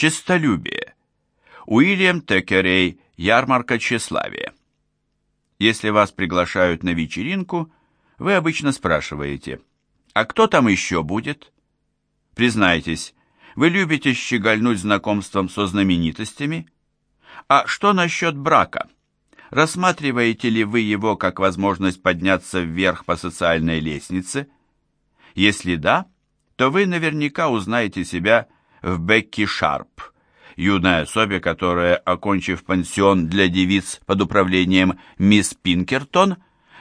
Честолюбие. Уильям Текерей «Ярмарка тщеславия». Если вас приглашают на вечеринку, вы обычно спрашиваете, «А кто там еще будет?» Признайтесь, вы любите щегольнуть знакомством со знаменитостями? А что насчет брака? Рассматриваете ли вы его как возможность подняться вверх по социальной лестнице? Если да, то вы наверняка узнаете себя в Бекки Шарп, юной особе, которая, окончив пансион для девиц под управлением мисс Пинкертон,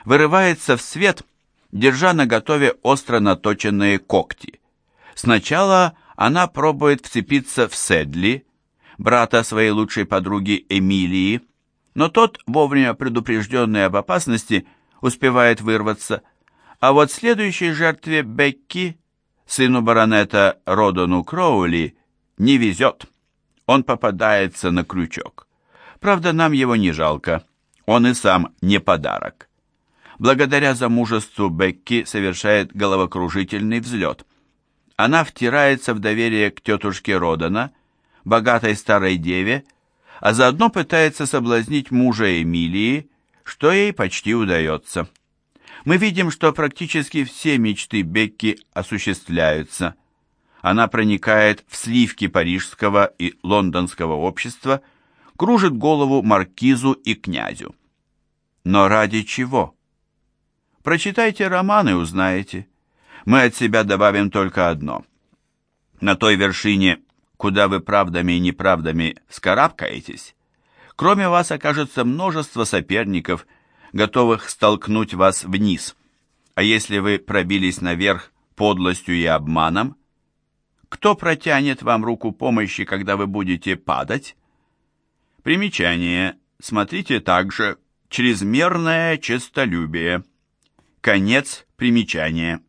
вырывается в свет, держа наготове остро наточенные когти. Сначала она пробует вцепиться в Седли, брата своей лучшей подруги Эмилии, но тот, вовремя предупрежденный об опасности, успевает вырваться, а вот следующей жертве Бекки, сыну баронета Родону Кроули, не везет он попадается на крючок. Правда, нам его не жалко, он и сам не подарок. Благодаря замужеству Бекки совершает головокружительный взлет. Она втирается в доверие к тетушке Родана, богатой старой деве, а заодно пытается соблазнить мужа Эмилии, что ей почти удается. Мы видим, что практически все мечты Бекки осуществляются – она проникает в сливки парижского и лондонского общества, кружит голову маркизу и князю. Но ради чего? Прочитайте роман и узнаете. Мы от себя добавим только одно. На той вершине, куда вы правдами и неправдами скарабкаетесь, кроме вас окажется множество соперников, готовых столкнуть вас вниз. А если вы пробились наверх подлостью и обманом, кто протянет вам руку помощи, когда вы будете падать? Примечание. Смотрите также «Чрезмерное честолюбие». Конец примечания.